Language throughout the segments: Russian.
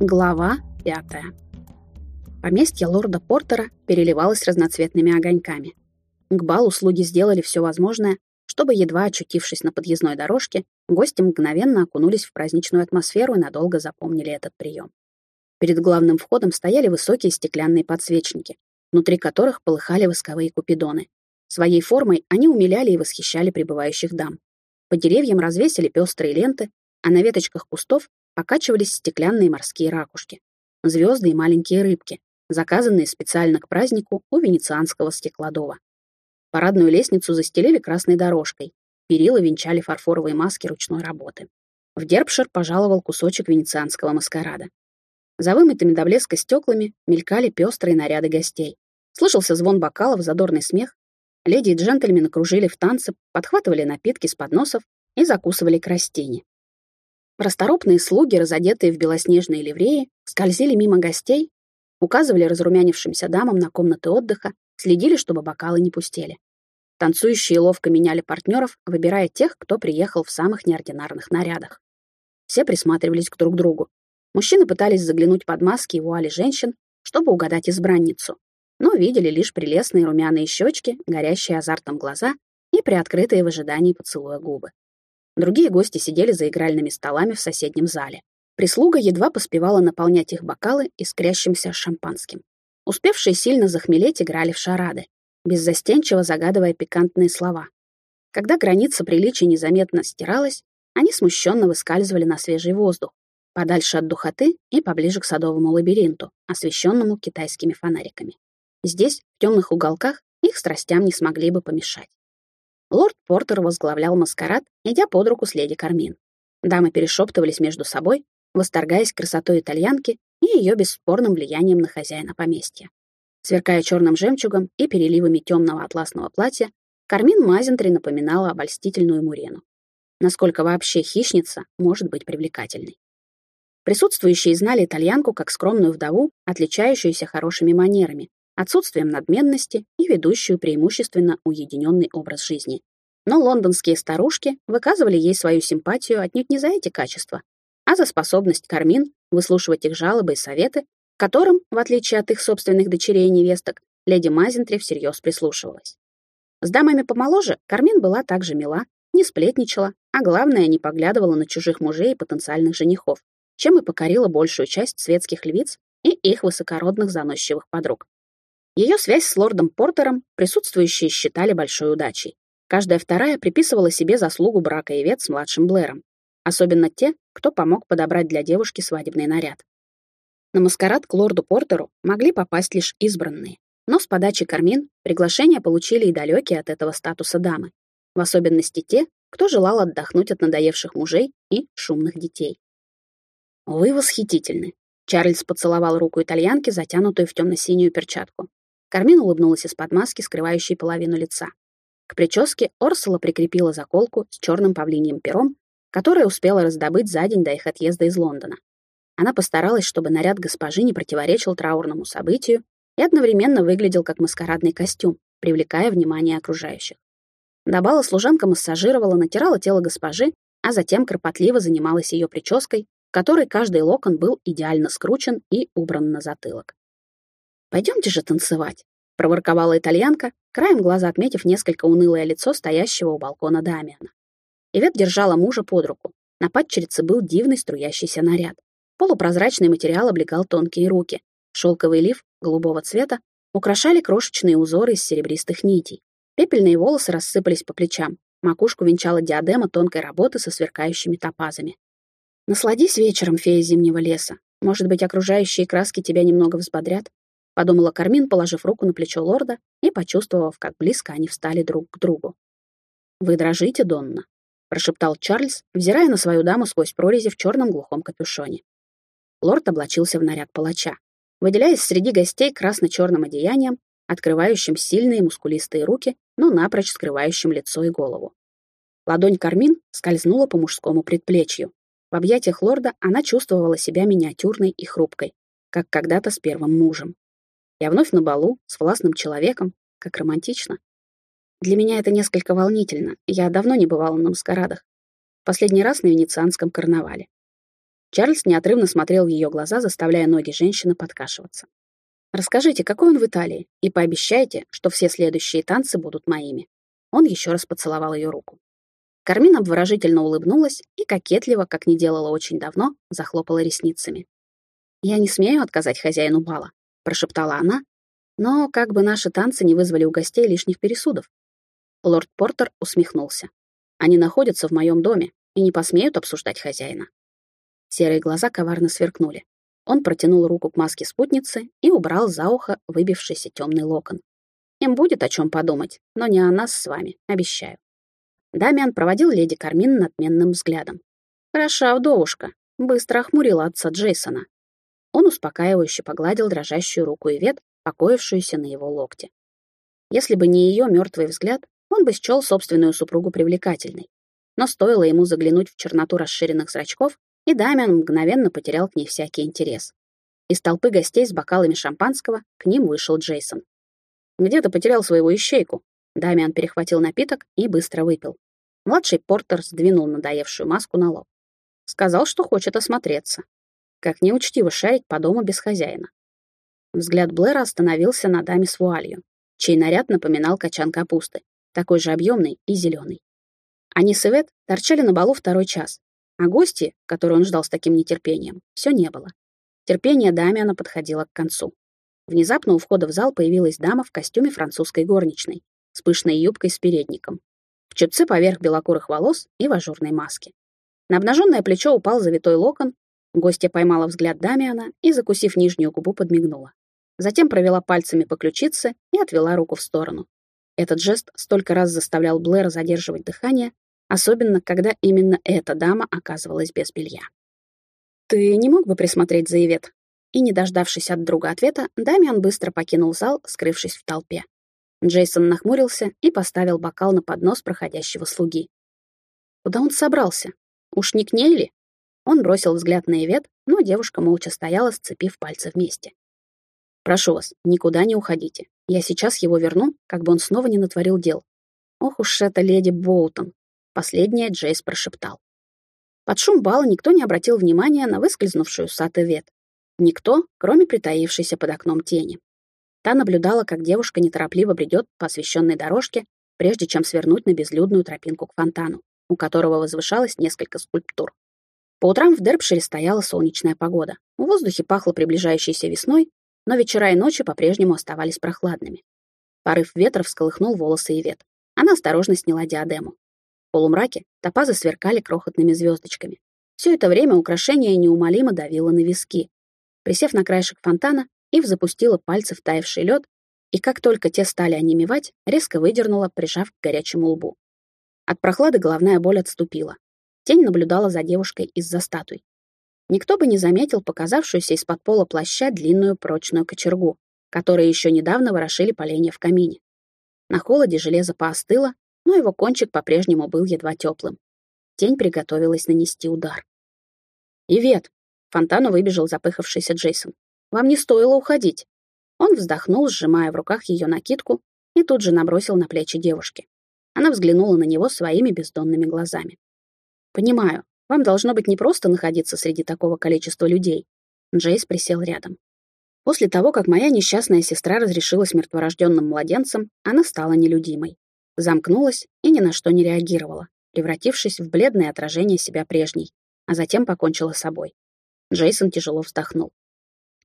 Глава пятая. Поместье лорда Портера переливалось разноцветными огоньками. К балу слуги сделали все возможное, чтобы, едва очутившись на подъездной дорожке, гости мгновенно окунулись в праздничную атмосферу и надолго запомнили этот прием. Перед главным входом стояли высокие стеклянные подсвечники, внутри которых полыхали восковые купидоны. Своей формой они умиляли и восхищали прибывающих дам. По деревьям развесили пестрые ленты, а на веточках кустов покачивались стеклянные морские ракушки, звезды и маленькие рыбки, заказанные специально к празднику у венецианского стеклодова. Парадную лестницу застелили красной дорожкой, перила венчали фарфоровые маски ручной работы. В Дербшир пожаловал кусочек венецианского маскарада. За вымытыми до блеска стеклами мелькали пестрые наряды гостей. Слышался звон бокалов, задорный смех. Леди и джентльмены кружили в танце, подхватывали напитки с подносов и закусывали крастини. Расторопные слуги, разодетые в белоснежные ливреи, скользили мимо гостей, указывали разрумянившимся дамам на комнаты отдыха, следили, чтобы бокалы не пустели. Танцующие ловко меняли партнеров, выбирая тех, кто приехал в самых неординарных нарядах. Все присматривались к друг другу. Мужчины пытались заглянуть под маски и вуали женщин, чтобы угадать избранницу, но видели лишь прелестные румяные щечки, горящие азартом глаза и приоткрытые в ожидании поцелуя губы. Другие гости сидели за игральными столами в соседнем зале. Прислуга едва поспевала наполнять их бокалы искрящимся шампанским. Успевшие сильно захмелеть играли в шарады, беззастенчиво загадывая пикантные слова. Когда граница приличия незаметно стиралась, они смущенно выскальзывали на свежий воздух, подальше от духоты и поближе к садовому лабиринту, освещенному китайскими фонариками. Здесь, в темных уголках, их страстям не смогли бы помешать. Лорд Портер возглавлял маскарад, идя под руку с леди Кармин. Дамы перешептывались между собой, восторгаясь красотой итальянки и ее бесспорным влиянием на хозяина поместья. Сверкая черным жемчугом и переливами темного атласного платья, Кармин Мазентри напоминала обольстительную мурену. Насколько вообще хищница может быть привлекательной. Присутствующие знали итальянку как скромную вдову, отличающуюся хорошими манерами, отсутствием надменности и ведущую преимущественно уединенный образ жизни. Но лондонские старушки выказывали ей свою симпатию отнюдь не за эти качества, а за способность Кармин выслушивать их жалобы и советы, которым, в отличие от их собственных дочерей и невесток, леди Мазентри всерьез прислушивалась. С дамами помоложе Кармин была также мила, не сплетничала, а главное, не поглядывала на чужих мужей и потенциальных женихов, чем и покорила большую часть светских львиц и их высокородных заносчивых подруг. Ее связь с лордом Портером присутствующие считали большой удачей. Каждая вторая приписывала себе заслугу брака и вет с младшим Блэром. Особенно те, кто помог подобрать для девушки свадебный наряд. На маскарад к лорду Портеру могли попасть лишь избранные. Но с подачи Кармин приглашения получили и далекие от этого статуса дамы. В особенности те, кто желал отдохнуть от надоевших мужей и шумных детей. «Вы восхитительны», — Чарльз поцеловал руку итальянки, затянутую в темно-синюю перчатку. Кармин улыбнулась из-под маски, скрывающей половину лица. К прическе Орсула прикрепила заколку с черным павлиньим пером, которое успела раздобыть за день до их отъезда из Лондона. Она постаралась, чтобы наряд госпожи не противоречил траурному событию и одновременно выглядел как маскарадный костюм, привлекая внимание окружающих. До бала служанка массажировала, натирала тело госпожи, а затем кропотливо занималась ее прической, в которой каждый локон был идеально скручен и убран на затылок. «Пойдемте же танцевать», — проворковала итальянка, краем глаза отметив несколько унылое лицо стоящего у балкона Дамиана. Ивет держала мужа под руку. На падчерице был дивный струящийся наряд. Полупрозрачный материал облегал тонкие руки. Шелковый лиф голубого цвета украшали крошечные узоры из серебристых нитей. Пепельные волосы рассыпались по плечам. Макушку венчала диадема тонкой работы со сверкающими топазами. «Насладись вечером, фея зимнего леса. Может быть, окружающие краски тебя немного взбодрят?» Подумала Кармин, положив руку на плечо лорда и почувствовав, как близко они встали друг к другу. «Вы дрожите, Донна», — прошептал Чарльз, взирая на свою даму сквозь прорези в черном глухом капюшоне. Лорд облачился в наряд палача, выделяясь среди гостей красно-черным одеянием, открывающим сильные мускулистые руки, но напрочь скрывающим лицо и голову. Ладонь Кармин скользнула по мужскому предплечью. В объятиях лорда она чувствовала себя миниатюрной и хрупкой, как когда-то с первым мужем. Я вновь на балу, с властным человеком. Как романтично. Для меня это несколько волнительно. Я давно не бывала на маскарадах. Последний раз на венецианском карнавале. Чарльз неотрывно смотрел в ее глаза, заставляя ноги женщины подкашиваться. «Расскажите, какой он в Италии, и пообещайте, что все следующие танцы будут моими». Он еще раз поцеловал ее руку. Кармин обворожительно улыбнулась и кокетливо, как не делала очень давно, захлопала ресницами. «Я не смею отказать хозяину бала», — прошептала она, «но как бы наши танцы не вызвали у гостей лишних пересудов». Лорд Портер усмехнулся. «Они находятся в моем доме и не посмеют обсуждать хозяина». Серые глаза коварно сверкнули. Он протянул руку к маске спутницы и убрал за ухо выбившийся темный локон. Им будет о чем подумать, но не о нас с вами, обещаю. Дамиан проводил леди Кармин надменным взглядом. Хороша вдовушка, быстро охмурила отца Джейсона. Он успокаивающе погладил дрожащую руку Ивет, покоившуюся на его локте. Если бы не ее мертвый взгляд, он бы счел собственную супругу привлекательной. Но стоило ему заглянуть в черноту расширенных зрачков, и Дамиан мгновенно потерял к ней всякий интерес. Из толпы гостей с бокалами шампанского к ним вышел Джейсон. «Где ты потерял свою ищейку?» Дамиан перехватил напиток и быстро выпил. Младший Портер сдвинул надоевшую маску на лоб. Сказал, что хочет осмотреться. Как неучтиво шарить по дому без хозяина. Взгляд Блэра остановился на даме с вуалью, чей наряд напоминал качан капусты, такой же объемный и зеленый. Они с Ивет торчали на балу второй час, а гости, которые он ждал с таким нетерпением, все не было. Терпение Дамиана подходило к концу. Внезапно у входа в зал появилась дама в костюме французской горничной, с пышной юбкой с передником, в чепце поверх белокурых волос и в ажурной маске. На обнаженное плечо упал завитой локон, гостья поймала взгляд Дамиана и, закусив нижнюю губу, подмигнула. Затем провела пальцами по ключице и отвела руку в сторону. Этот жест столько раз заставлял Блэра задерживать дыхание, особенно когда именно эта дама оказывалась без белья. «Ты не мог бы присмотреть за Ивет?» И, не дождавшись от друга ответа, Дамиан быстро покинул зал, скрывшись в толпе. Джейсон нахмурился и поставил бокал на поднос проходящего слуги. Куда он собрался? Уж не к ней ли? Он бросил взгляд на Ивет, но девушка молча стояла, сцепив пальцы вместе. «Прошу вас, никуда не уходите. Я сейчас его верну, как бы он снова не натворил дел. Ох уж эта леди Боутон, Последнее Джейс прошептал. Под шум бала никто не обратил внимания на выскользнувшую саты вет. Никто, кроме притаившейся под окном тени. Та наблюдала, как девушка неторопливо бредет по освещенной дорожке, прежде чем свернуть на безлюдную тропинку к фонтану, у которого возвышалось несколько скульптур. По утрам в Дербшире стояла солнечная погода. В воздухе пахло приближающейся весной, но вечера и ночи по-прежнему оставались прохладными. Порыв ветра всколыхнул волосы Ивет. Она осторожно сняла диадему. В полумраке топазы сверкали крохотными звездочками. Все это время украшение неумолимо давило на виски. Присев на краешек фонтана, Ив запустила пальцы в таявший лед, и как только те стали онемевать, резко выдернула, прижав к горячему лбу. От прохлады головная боль отступила. Тень наблюдала за девушкой из-за статуй. Никто бы не заметил показавшуюся из-под пола плаща длинную прочную кочергу, которую еще недавно ворошили поленья в камине. На холоде железо поостыло, но его кончик по-прежнему был едва теплым. Тень приготовилась нанести удар. «Ивет!» — фонтану выбежал запыхавшийся Джейсон. «Вам не стоило уходить!» Он вздохнул, сжимая в руках ее накидку, и тут же набросил на плечи девушки. Она взглянула на него своими бездонными глазами. «Понимаю, вам должно быть непросто находиться среди такого количества людей». Джейс присел рядом. После того, как моя несчастная сестра разрешилась мертворожденным младенцем, она стала нелюдимой замкнулась и ни на что не реагировала, превратившись в бледное отражение себя прежней, а затем покончила с собой. Джейсон тяжело вздохнул.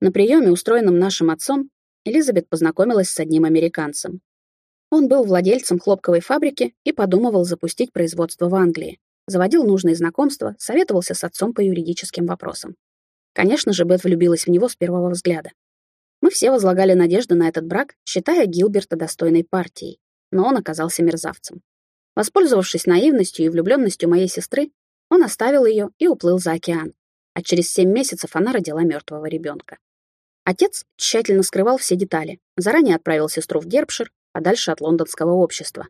На приеме, устроенном нашим отцом, Элизабет познакомилась с одним американцем. Он был владельцем хлопковой фабрики и подумывал запустить производство в Англии. Заводил нужные знакомства, советовался с отцом по юридическим вопросам. Конечно же, Бет влюбилась в него с первого взгляда. Мы все возлагали надежды на этот брак, считая Гилберта достойной партией но он оказался мерзавцем. Воспользовавшись наивностью и влюбленностью моей сестры, он оставил ее и уплыл за океан, а через семь месяцев она родила мертвого ребенка. Отец тщательно скрывал все детали, заранее отправил сестру в Гербшир, подальше от лондонского общества.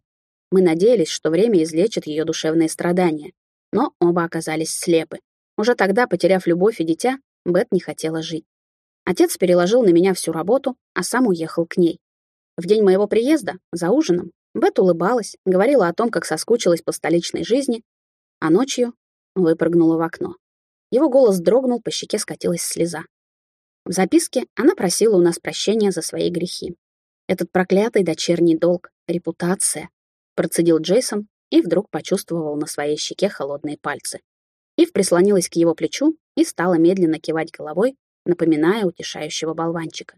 Мы надеялись, что время излечит ее душевные страдания, но оба оказались слепы. Уже тогда, потеряв любовь и дитя, Бет не хотела жить. Отец переложил на меня всю работу, а сам уехал к ней. В день моего приезда, за ужином, Бет улыбалась, говорила о том, как соскучилась по столичной жизни, а ночью выпрыгнула в окно. Его голос дрогнул, по щеке скатилась слеза. В записке она просила у нас прощения за свои грехи. Этот проклятый дочерний долг, репутация, процедил Джейсон и вдруг почувствовал на своей щеке холодные пальцы. Ив прислонилась к его плечу и стала медленно кивать головой, напоминая утешающего болванчика.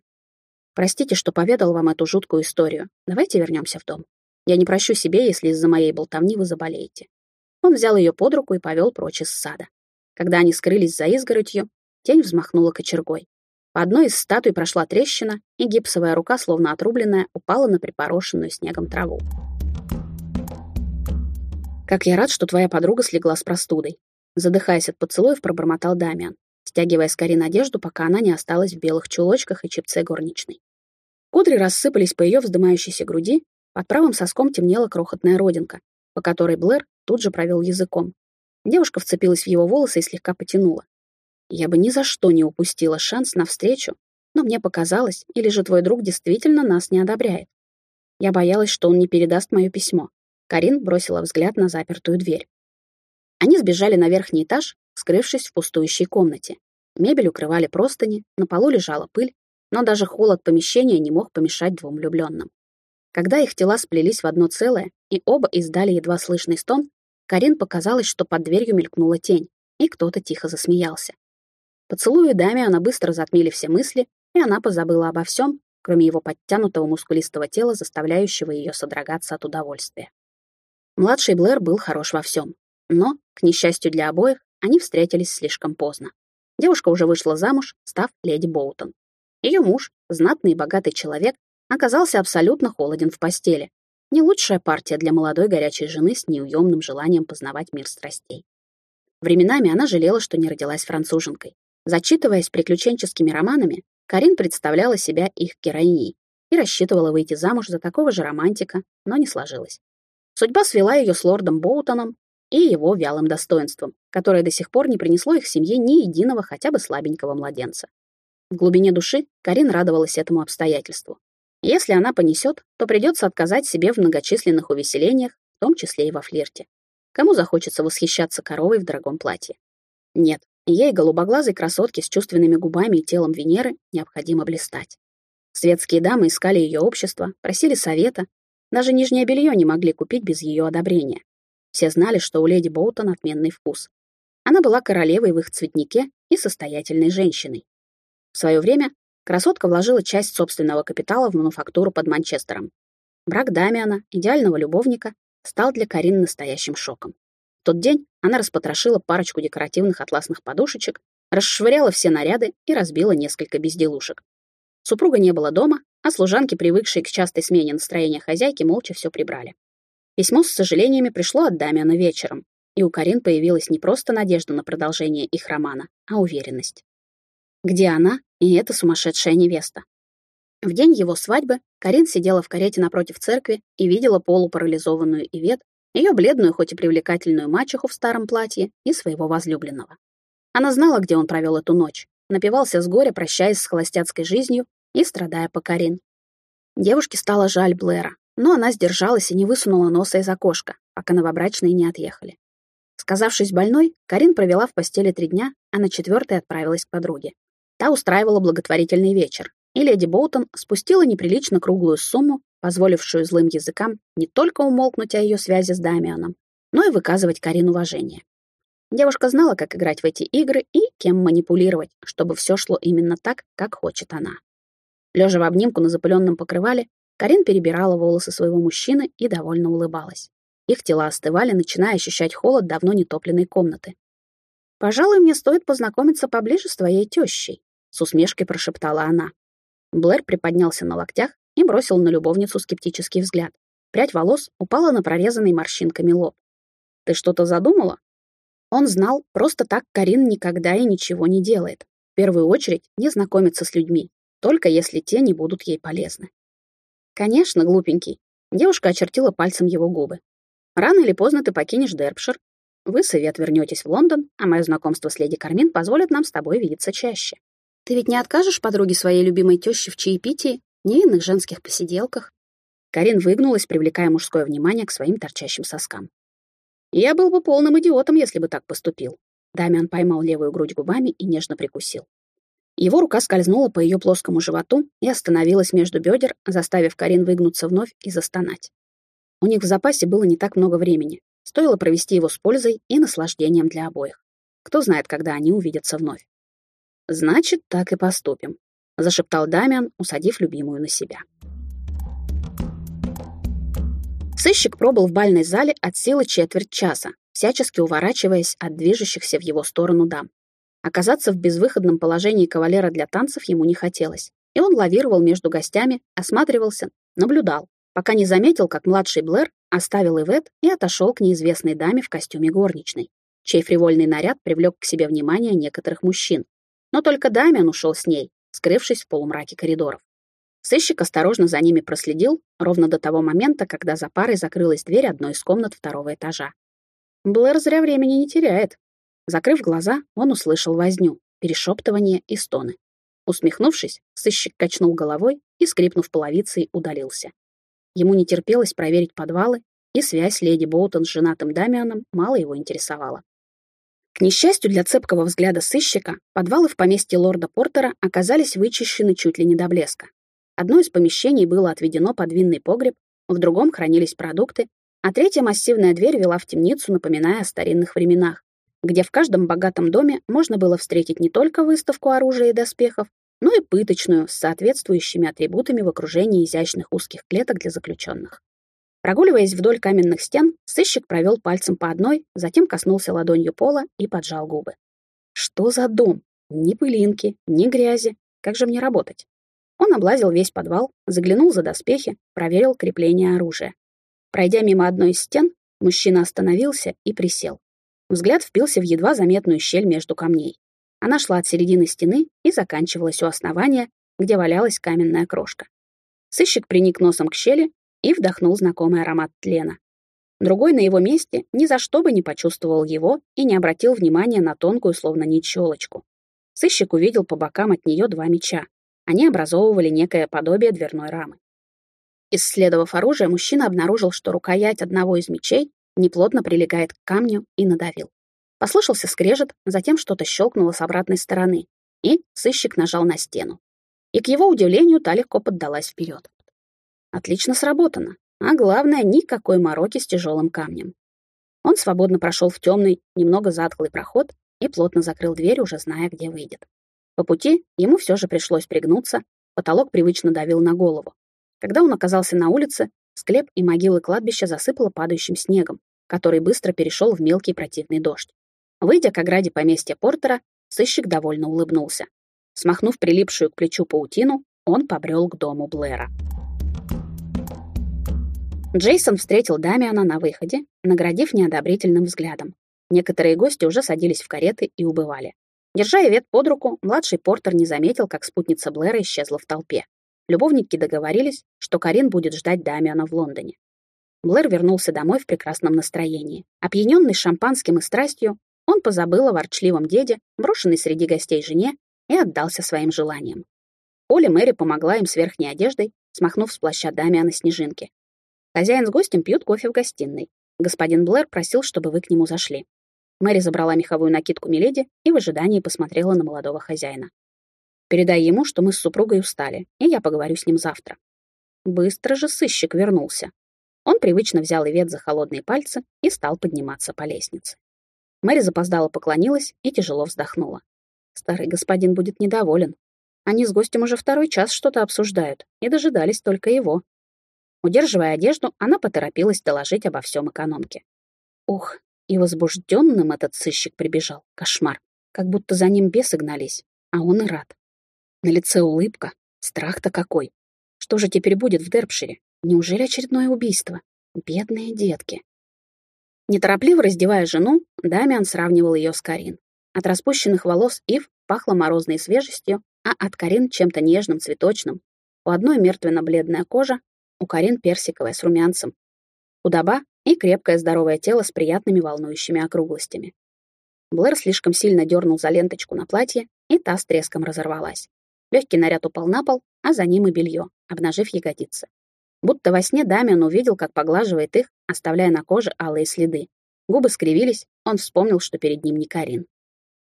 «Простите, что поведал вам эту жуткую историю. Давайте вернемся в дом. Я не прощу себе, если из-за моей болтовни вы заболеете». Он взял ее под руку и повел прочь из сада. Когда они скрылись за изгородью, тень взмахнула кочергой. По одной из статуй прошла трещина, и гипсовая рука, словно отрубленная, упала на припорошенную снегом траву. «Как я рад, что твоя подруга слегла с простудой!» Задыхаясь от поцелуев, пробормотал Дамиан, стягивая с Карин одежду, пока она не осталась в белых чулочках и чипце горничной. Кудри рассыпались по ее вздымающейся груди, под правым соском темнела крохотная родинка, по которой Блэр тут же провел языком. Девушка вцепилась в его волосы и слегка потянула. Я бы ни за что не упустила шанс на встречу, но мне показалось, или же твой друг действительно нас не одобряет. Я боялась, что он не передаст мое письмо. Карин бросила взгляд на запертую дверь. Они сбежали на верхний этаж, скрывшись в пустующей комнате. Мебель укрывали простыни, на полу лежала пыль, но даже холод помещения не мог помешать двум влюбленным. Когда их тела сплелись в одно целое, и оба издали едва слышный стон, Карин показалось, что под дверью мелькнула тень, и кто-то тихо засмеялся. Поцелуи Дамиана быстро затмили все мысли, и она позабыла обо всем, кроме его подтянутого мускулистого тела, заставляющего ее содрогаться от удовольствия. Младший Блэр был хорош во всем, но, к несчастью для обоих, они встретились слишком поздно. Девушка уже вышла замуж, став леди Боутон. Ее муж, знатный и богатый человек, оказался абсолютно холоден в постели. Не лучшая партия для молодой горячей жены с неуемным желанием познавать мир страстей. Временами она жалела, что не родилась француженкой. Зачитываясь приключенческими романами, Карин представляла себя их героиней и рассчитывала выйти замуж за такого же романтика, но не сложилось. Судьба свела ее с лордом Боутоном и его вялым достоинством, которое до сих пор не принесло их семье ни единого хотя бы слабенького младенца. В глубине души Карин радовалась этому обстоятельству. Если она понесет, то придется отказать себе в многочисленных увеселениях, в том числе и во флирте. Кому захочется восхищаться коровой в дорогом платье? Нет, Ей, голубоглазой красотке с чувственными губами и телом Венеры, необходимо блистать. Светские дамы искали ее общество, просили совета. Даже нижнее белье не могли купить без ее одобрения. Все знали, что у леди Боутон отменный вкус. Она была королевой в их цветнике и состоятельной женщиной. В свое время красотка вложила часть собственного капитала в мануфактуру под Манчестером. Брак Дамиана, идеального любовника, стал для Карин настоящим шоком тот день она распотрошила парочку декоративных атласных подушечек, расшвыряла все наряды и разбила несколько безделушек. Супруга не было дома, а служанки, привыкшие к частой смене настроения хозяйки, молча все прибрали. Письмо с сожалениями пришло от Дамиана вечером, и у Карин появилась не просто надежда на продолжение их романа, а уверенность. Где она и эта сумасшедшая невеста? В день его свадьбы Карин сидела в карете напротив церкви и видела полупарализованную Ивет, ее бледную, хоть и привлекательную мачеху в старом платье и своего возлюбленного. Она знала, где он провел эту ночь, напивался с горя, прощаясь с холостяцкой жизнью и страдая по Карин. Девушке стало жаль Блэра, но она сдержалась и не высунула носа из окошка, пока новобрачные не отъехали. Сказавшись больной, Карин провела в постели три дня, а на четвертый отправилась к подруге. Та устраивала благотворительный вечер, и леди Боутон спустила неприлично круглую сумму позволившую злым языкам не только умолкнуть о ее связи с Дамианом, но и выказывать Карин уважение. Девушка знала, как играть в эти игры и кем манипулировать, чтобы все шло именно так, как хочет она. Лежа в обнимку на запыленном покрывале, Карин перебирала волосы своего мужчины и довольно улыбалась. Их тела остывали, начиная ощущать холод давно нетопленной комнаты. «Пожалуй, мне стоит познакомиться поближе с твоей тещей», — с усмешкой прошептала она. Блэр приподнялся на локтях и бросил на любовницу скептический взгляд. Прядь волос упала на прорезанный морщинками лоб. «Ты что-то задумала?» Он знал, просто так Карин никогда и ничего не делает. В первую очередь не знакомится с людьми, только если те не будут ей полезны. «Конечно, глупенький». Девушка очертила пальцем его губы. «Рано или поздно ты покинешь Дерпшир. Вы, совет, вернетесь в Лондон, а мое знакомство с леди Кармин позволит нам с тобой видеться чаще. Ты ведь не откажешь подруге своей любимой тещи в чаепитии невинных женских посиделках. Карин выгнулась, привлекая мужское внимание к своим торчащим соскам. «Я был бы полным идиотом, если бы так поступил». Дамиан поймал левую грудь губами и нежно прикусил. Его рука скользнула по ее плоскому животу и остановилась между бедер, заставив Карин выгнуться вновь и застонать. У них в запасе было не так много времени. Стоило провести его с пользой и наслаждением для обоих. Кто знает, когда они увидятся вновь. «Значит, так и поступим», — зашептал Дамиан, усадив любимую на себя. Сыщик пробыл в бальной зале от силы четверть часа, всячески уворачиваясь от движущихся в его сторону дам. Оказаться в безвыходном положении кавалера для танцев ему не хотелось, и он лавировал между гостями, осматривался, наблюдал, пока не заметил, как младший Блэр оставил Ивет и отошел к неизвестной даме в костюме горничной, чей фривольный наряд привлек к себе внимание некоторых мужчин. Но только Дамиан ушел с ней, скрывшись в полумраке коридоров. Сыщик осторожно за ними проследил ровно до того момента, когда за парой закрылась дверь одной из комнат второго этажа. Блэр зря времени не теряет. Закрыв глаза, он услышал возню, перешептывание и стоны. Усмехнувшись, сыщик качнул головой и, скрипнув половицей, удалился. Ему не терпелось проверить подвалы, и связь леди Боутон с женатым Дамианом мало его интересовала. К несчастью для цепкого взгляда сыщика, подвалы в поместье лорда Портера оказались вычищены чуть ли не до блеска. Одно из помещений было отведено под винный погреб, в другом хранились продукты, а третья массивная дверь вела в темницу, напоминая о старинных временах, где в каждом богатом доме можно было встретить не только выставку оружия и доспехов, но и пыточную с соответствующими атрибутами в окружении изящных узких клеток для заключенных. Прогуливаясь вдоль каменных стен, сыщик провел пальцем по одной, затем коснулся ладонью пола и поджал губы. Что за дом? Ни пылинки, ни грязи. Как же мне работать? Он облазил весь подвал, заглянул за доспехи, проверил крепление оружия. Пройдя мимо одной из стен, мужчина остановился и присел. Взгляд впился в едва заметную щель между камней. Она шла от середины стены и заканчивалась у основания, где валялась каменная крошка. Сыщик приник носом к щели и вдохнул знакомый аромат тлена. Другой на его месте ни за что бы не почувствовал его и не обратил внимания на тонкую, словно нить щелочку. Сыщик увидел по бокам от нее два меча. Они образовывали некое подобие дверной рамы. Исследовав оружие, мужчина обнаружил, что рукоять одного из мечей неплотно прилегает к камню и надавил. Послышался скрежет, затем что-то щелкнуло с обратной стороны, и сыщик нажал на стену. И к его удивлению та легко поддалась вперед. Отлично сработано, а главное, никакой мороки с тяжелым камнем. Он свободно прошел в темный, немного затклый проход и плотно закрыл дверь, уже зная, где выйдет. По пути ему все же пришлось пригнуться, потолок привычно давил на голову. Когда он оказался на улице, склеп и могилы кладбища засыпало падающим снегом, который быстро перешел в мелкий противный дождь. Выйдя к ограде поместья Портера, сыщик довольно улыбнулся. Смахнув прилипшую к плечу паутину, он побрел к дому Блэра. Джейсон встретил Дамиана на выходе, наградив неодобрительным взглядом. Некоторые гости уже садились в кареты и убывали. Держа Ивет под руку, младший Портер не заметил, как спутница Блэра исчезла в толпе. Любовники договорились, что Карин будет ждать Дамиана в Лондоне. Блэр вернулся домой в прекрасном настроении. Опьяненный шампанским и страстью, он позабыл о ворчливом деде, брошенной среди гостей жене, и отдался своим желаниям. Оля Мэри помогла им с верхней одеждой, смахнув с плаща Дамиана снежинки. Хозяин с гостем пьют кофе в гостиной. Господин Блэр просил, чтобы вы к нему зашли. Мэри забрала меховую накидку Миледи и в ожидании посмотрела на молодого хозяина. «Передай ему, что мы с супругой устали, и я поговорю с ним завтра». Быстро же сыщик вернулся. Он привычно взял Ивет за холодные пальцы и стал подниматься по лестнице. Мэри запоздало поклонилась и тяжело вздохнула. Старый господин будет недоволен. Они с гостем уже второй час что-то обсуждают и дожидались только его. Удерживая одежду, она поторопилась доложить обо всем экономке. Ух, и возбужденным этот сыщик прибежал. Кошмар. Как будто за ним бесы гнались, а он и рад. На лице улыбка. Страх-то какой. Что же теперь будет в Дерпшире? Неужели очередное убийство? Бедные детки. Неторопливо раздевая жену, Дамиан сравнивал ее с Карин. От распущенных волос Ив пахло морозной свежестью, а от Карин чем-то нежным, цветочным. У одной мертвенно-бледная кожа, у Карин персиковая с румянцем. Худоба и крепкое здоровое тело с приятными волнующими округлостями. Блэр слишком сильно дернул за ленточку на платье, и та с треском разорвалась. Легкий наряд упал на пол, а за ним и белье, обнажив ягодицы. Будто во сне Дамиан увидел, как поглаживает их, оставляя на коже алые следы. Губы скривились, он вспомнил, что перед ним не Карин.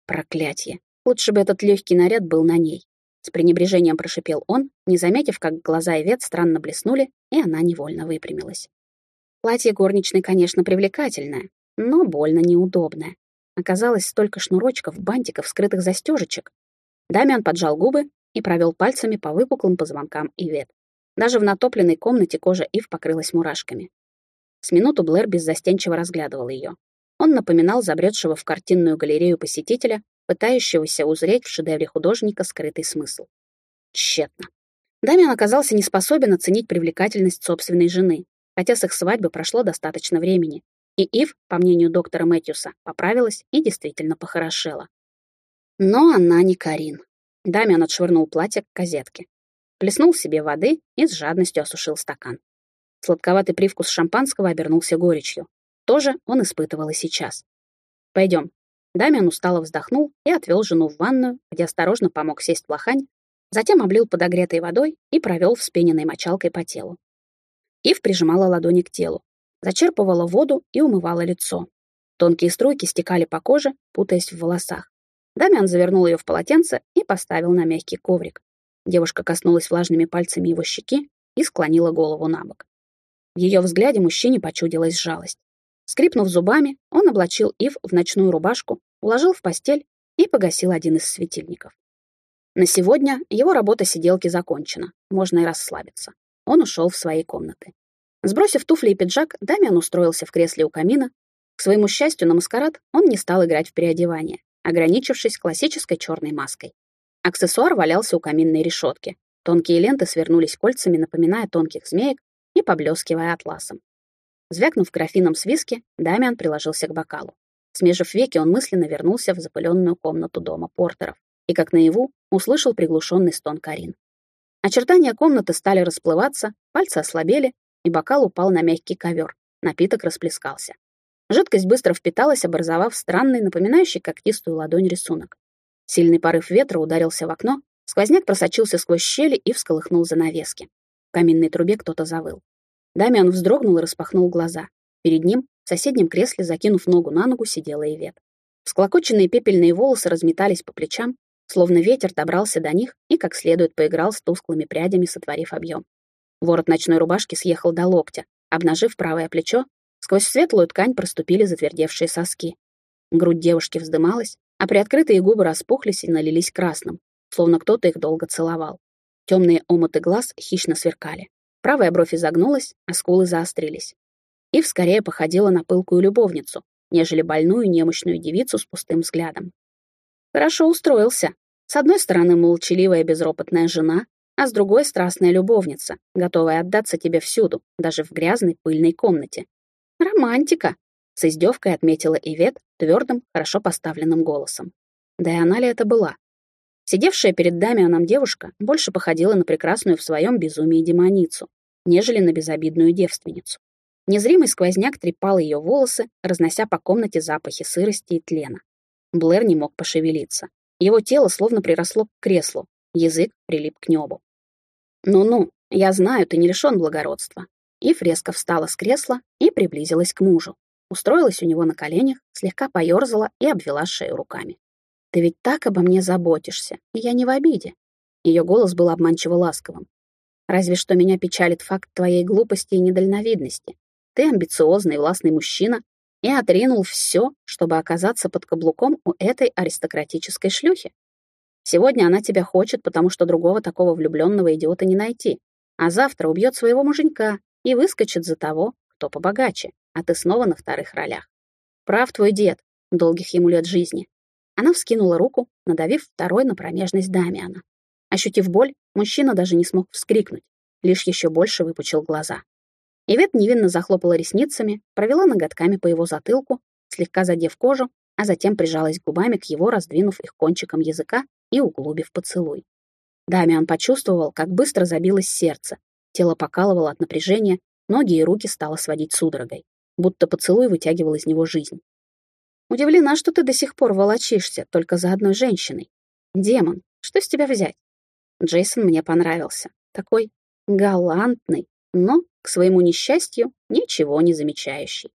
Проклятье. Лучше бы этот легкий наряд был на ней. С пренебрежением прошипел он, не заметив, как глаза Ивет странно блеснули, и она невольно выпрямилась. Платье горничной, конечно, привлекательное, но больно неудобное. Оказалось, столько шнурочков, бантиков, скрытых застежечек. Дамиан поджал губы и провел пальцами по выпуклым позвонкам Ивет. Даже в натопленной комнате кожа Ив покрылась мурашками. С минуту Блэр беззастенчиво разглядывал ее. Он напоминал забредшего в картинную галерею посетителя, пытающегося узреть в шедевре художника скрытый смысл. Тщетно. Дамиан оказался не способен оценить привлекательность собственной жены, хотя с их свадьбы прошло достаточно времени, и Ив, по мнению доктора Мэтьюса, поправилась и действительно похорошела. Но она не Карин. Дамиан отшвырнул платье к козетке. Плеснул себе воды и с жадностью осушил стакан. Сладковатый привкус шампанского обернулся горечью. Тоже он испытывал и сейчас. «Пойдем». Дамиан устало вздохнул и отвел жену в ванную, где осторожно помог сесть в лохань, затем облил подогретой водой и провел вспененной мочалкой по телу. Ив прижимала ладони к телу, зачерпывала воду и умывала лицо. Тонкие струйки стекали по коже, путаясь в волосах. Дамиан завернул ее в полотенце и поставил на мягкий коврик. Девушка коснулась влажными пальцами его щеки и склонила голову на бок. В ее взгляде мужчине почудилась жалость. Скрипнув зубами, он облачил Ив в ночную рубашку, уложил в постель и погасил один из светильников. На сегодня его работа сиделки закончена, можно и расслабиться. Он ушел в свои комнаты. Сбросив туфли и пиджак, Дамиан устроился в кресле у камина. К своему счастью, на маскарад он не стал играть в переодевание, ограничившись классической черной маской. Аксессуар валялся у каминной решетки. Тонкие ленты свернулись кольцами, напоминая тонких змеек, и поблескивая атласом. Звякнув графином с виски, Дамиан приложился к бокалу. Смежив веки, он мысленно вернулся в запыленную комнату дома Портеров и, как наяву, услышал приглушенный стон Карин. Очертания комнаты стали расплываться, пальцы ослабели, и бокал упал на мягкий ковер. Напиток расплескался. Жидкость быстро впиталась, образовав странный, напоминающий когтистую ладонь рисунок. Сильный порыв ветра ударился в окно, сквозняк просочился сквозь щели и всколыхнул занавески. В каминной трубе кто-то завыл. Дамиан вздрогнул и распахнул глаза. Перед ним, в соседнем кресле, закинув ногу на ногу, сидела Ивет. Всклокоченные пепельные волосы разметались по плечам, словно ветер добрался до них и как следует поиграл с тусклыми прядями, сотворив объем. Ворот ночной рубашки съехал до локтя, обнажив правое плечо, сквозь светлую ткань проступили затвердевшие соски. Грудь девушки вздымалась, а приоткрытые губы распухлись и налились красным, словно кто-то их долго целовал. Темные омуты глаз хищно сверкали. Правая бровь изогнулась, а скулы заострились. Ив скорее походила на пылкую любовницу, нежели больную немощную девицу с пустым взглядом. Хорошо устроился. С одной стороны, молчаливая безропотная жена, а с другой — страстная любовница, готовая отдаться тебе всюду, даже в грязной пыльной комнате. Романтика, с издевкой отметила Ивет твердым, хорошо поставленным голосом. Да и она ли это была? Сидевшая перед Дамианом девушка больше походила на прекрасную в своем безумии демоницу, нежели на безобидную девственницу. Незримый сквозняк трепал ее волосы, разнося по комнате запахи сырости и тлена. Блэр не мог пошевелиться. Его тело словно приросло к креслу, язык прилип к небу. «Ну-ну, я знаю, ты не лишен благородства». Ив резко встала с кресла и приблизилась к мужу. Устроилась у него на коленях, слегка поерзала и обвела шею руками. Ты ведь так обо мне заботишься, и я не в обиде. Ее голос был обманчиво ласковым. Разве что меня печалит факт твоей глупости и недальновидности. Ты амбициозный властный мужчина и отринул все, чтобы оказаться под каблуком у этой аристократической шлюхи. Сегодня она тебя хочет, потому что другого такого влюбленного идиота не найти, а завтра убьет своего муженька и выскочит за того, кто побогаче, а ты снова на вторых ролях. Прав твой дед, долгих ему лет жизни. Она вскинула руку, надавив второй на промежность Дамиана. Ощутив боль, мужчина даже не смог вскрикнуть, лишь еще больше выпучил глаза. Ивет невинно захлопала ресницами, провела ноготками по его затылку, слегка задев кожу, а затем прижалась губами к его, раздвинув их кончиком языка и углубив поцелуй. Дамиан почувствовал, как быстро забилось сердце, тело покалывало от напряжения, ноги и руки стало сводить судорогой, будто поцелуй вытягивал из него жизнь. Удивлена, что ты до сих пор волочишься только за одной женщиной. Демон, что с тебя взять? Джейсон мне понравился. Такой галантный, но, к своему несчастью, ничего не замечающий.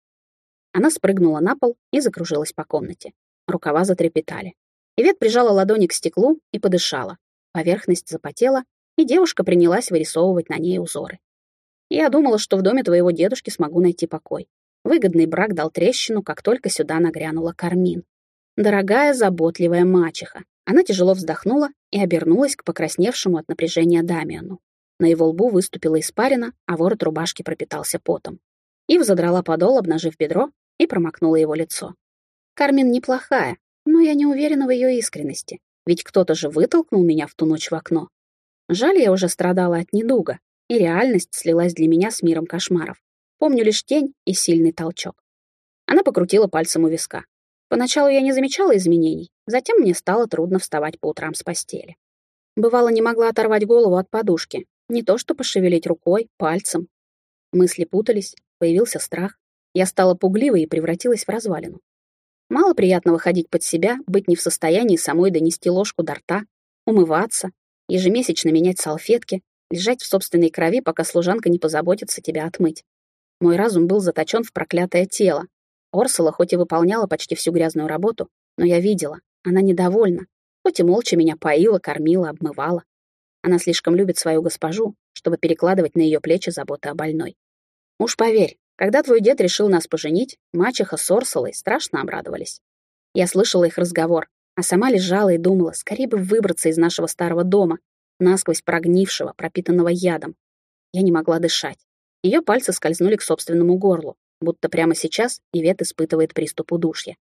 Она спрыгнула на пол и закружилась по комнате. Рукава затрепетали. Ивет прижала ладони к стеклу и подышала. Поверхность запотела, и девушка принялась вырисовывать на ней узоры. Я думала, что в доме твоего дедушки смогу найти покой. Выгодный брак дал трещину, как только сюда нагрянула Кармин. Дорогая, заботливая мачеха. Она тяжело вздохнула и обернулась к покрасневшему от напряжения Дамиану. На его лбу выступила испарина, а ворот рубашки пропитался потом. Ив задрала подол, обнажив бедро, и промокнула его лицо. Кармин неплохая, но я не уверена в ее искренности, ведь кто-то же вытолкнул меня в ту ночь в окно. Жаль, я уже страдала от недуга, и реальность слилась для меня с миром кошмаров. Помню лишь тень и сильный толчок. Она покрутила пальцем у виска. Поначалу я не замечала изменений, затем мне стало трудно вставать по утрам с постели. Бывало, не могла оторвать голову от подушки, не то что пошевелить рукой, пальцем. Мысли путались, появился страх. Я стала пугливой и превратилась в развалину. Мало приятного ходить под себя, быть не в состоянии самой донести ложку до рта, умываться, ежемесячно менять салфетки, лежать в собственной крови, пока служанка не позаботится тебя отмыть. Мой разум был заточен в проклятое тело. Орсула хоть и выполняла почти всю грязную работу, но я видела, она недовольна, хоть и молча меня поила, кормила, обмывала. Она слишком любит свою госпожу, чтобы перекладывать на ее плечи заботы о больной. Уж поверь, когда твой дед решил нас поженить, мачеха с Орсулой страшно обрадовались. Я слышала их разговор, а сама лежала и думала, скорее бы выбраться из нашего старого дома, насквозь прогнившего, пропитанного ядом. Я не могла дышать. Ее пальцы скользнули к собственному горлу, будто прямо сейчас Ивет испытывает приступ удушья.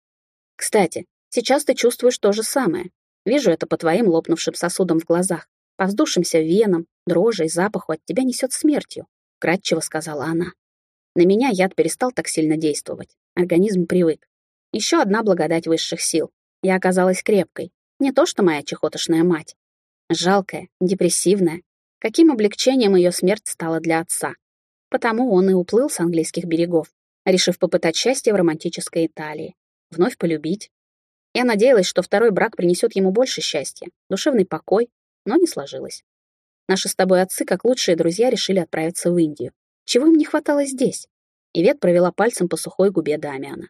Кстати, сейчас ты чувствуешь то же самое. Вижу это по твоим лопнувшим сосудам в глазах. По вздувшимся венам, дрожи и запаху от тебя несет смертью, — кратчево сказала она. На меня яд перестал так сильно действовать. Организм привык. Еще одна благодать высших сил. Я оказалась крепкой. Не то, что моя чехотошная мать. Жалкая, депрессивная. Каким облегчением ее смерть стала для отца. Потому он и уплыл с английских берегов, решив попытать счастье в романтической Италии. Вновь полюбить. Я надеялась, что второй брак принесет ему больше счастья, душевный покой, но не сложилось. Наши с тобой отцы, как лучшие друзья, решили отправиться в Индию. Чего им не хватало здесь? Ивет провела пальцем по сухой губе Дамиана.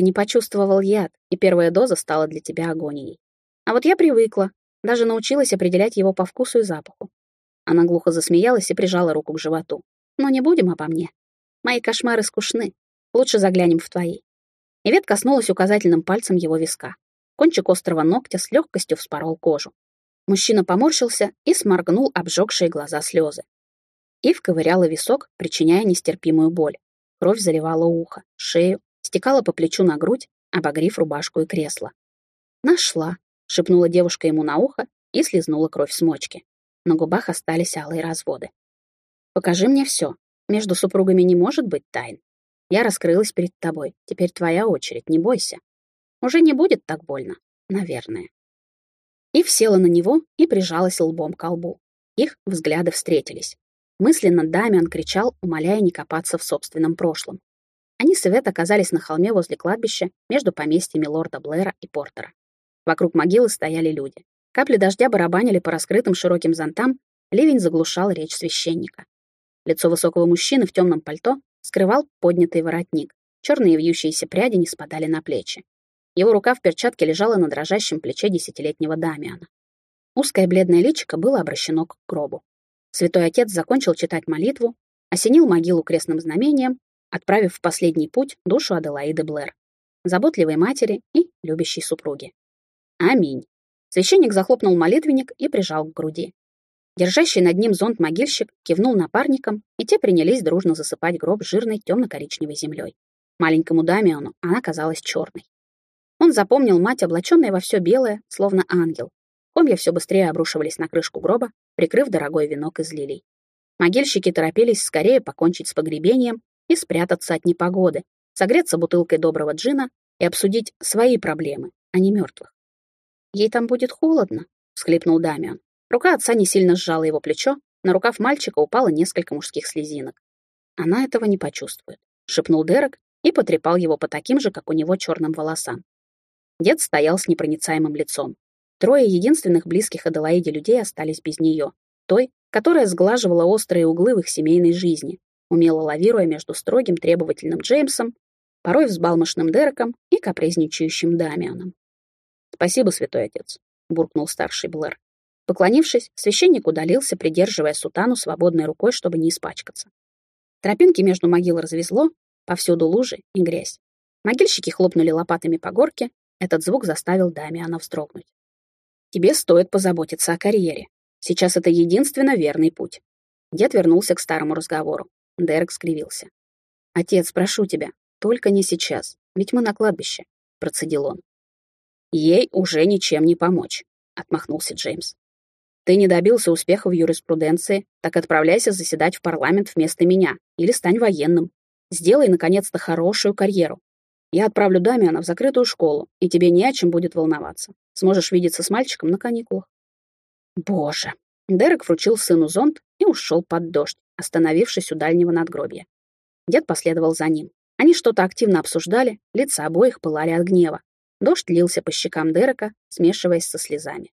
Ты не почувствовал яд, и первая доза стала для тебя агонией. А вот я привыкла, даже научилась определять его по вкусу и запаху. Она глухо засмеялась и прижала руку к животу. Но не будем обо мне. Мои кошмары скучны. Лучше заглянем в твои. Ивет коснулась указательным пальцем его виска. Кончик острого ногтя с легкостью вспорол кожу. Мужчина поморщился и сморгнул обжегшие глаза слезы. Ив ковыряла висок, причиняя нестерпимую боль. Кровь заливала ухо, шею, стекала по плечу на грудь, обогрив рубашку и кресло. «Нашла», — шепнула девушка ему на ухо и слезнула кровь с мочки. На губах остались алые разводы. «Покажи мне все. Между супругами не может быть тайн. Я раскрылась перед тобой. Теперь твоя очередь, не бойся. Уже не будет так больно, наверное». Ив села на него и прижалась лбом к лбу. Их взгляды встретились. Мысленно Дамиан кричал, умоляя не копаться в собственном прошлом. Они с оказались на холме возле кладбища между поместьями лорда Блэра и Портера. Вокруг могилы стояли люди. Капли дождя барабанили по раскрытым широким зонтам, ливень заглушал речь священника. Лицо высокого мужчины в темном пальто скрывал поднятый воротник. Черные вьющиеся пряди не спадали на плечи. Его рука в перчатке лежала на дрожащем плече десятилетнего Дамиана. Узкое бледное личико было обращено к гробу. Святой отец закончил читать молитву, осенил могилу крестным знамением, отправив в последний путь душу Аделаиды Блэр, заботливой матери и любящей супруги. Аминь. Священник захлопнул молитвенник и прижал к груди. Держащий над ним зонт могильщик кивнул напарникам, и те принялись дружно засыпать гроб жирной темно-коричневой землей. Маленькому Дамиану она казалась черной. Он запомнил мать, облаченной во все белое, словно ангел. Комья все быстрее обрушивались на крышку гроба, прикрыв дорогой венок из лилий. Могильщики торопились скорее покончить с погребением и спрятаться от непогоды, согреться бутылкой доброго джина и обсудить свои проблемы, а не мертвых. «Ей там будет холодно», — всхлипнул Дамиан. Рука отца не сильно сжала его плечо, на рукав мальчика упало несколько мужских слезинок. «Она этого не почувствует», — шепнул Дерек и потрепал его по таким же, как у него, черным волосам. Дед стоял с непроницаемым лицом. Трое единственных близких Аделаиде людей остались без нее, той, которая сглаживала острые углы в их семейной жизни, умело лавируя между строгим требовательным Джеймсом, порой взбалмошным Дереком и капризничающим Дамианом. «Спасибо, святой отец», — буркнул старший Блэр. Поклонившись, священник удалился, придерживая сутану свободной рукой, чтобы не испачкаться. Тропинки между могил развезло, повсюду лужи и грязь. Могильщики хлопнули лопатами по горке, этот звук заставил Дамиана вздрогнуть. «Тебе стоит позаботиться о карьере. Сейчас это единственно верный путь». Дед вернулся к старому разговору. Дерек скривился. «Отец, прошу тебя, только не сейчас, ведь мы на кладбище», — процедил он. «Ей уже ничем не помочь», — отмахнулся Джеймс. «Ты не добился успеха в юриспруденции, так отправляйся заседать в парламент вместо меня или стань военным. Сделай, наконец-то, хорошую карьеру. Я отправлю Дамиана в закрытую школу, и тебе не о чем будет волноваться. Сможешь видеться с мальчиком на каникулах». «Боже!» Дерек вручил сыну зонт и ушел под дождь, остановившись у дальнего надгробья. Дед последовал за ним. Они что-то активно обсуждали, лица обоих пылали от гнева. Дождь лился по щекам Дерека, смешиваясь со слезами.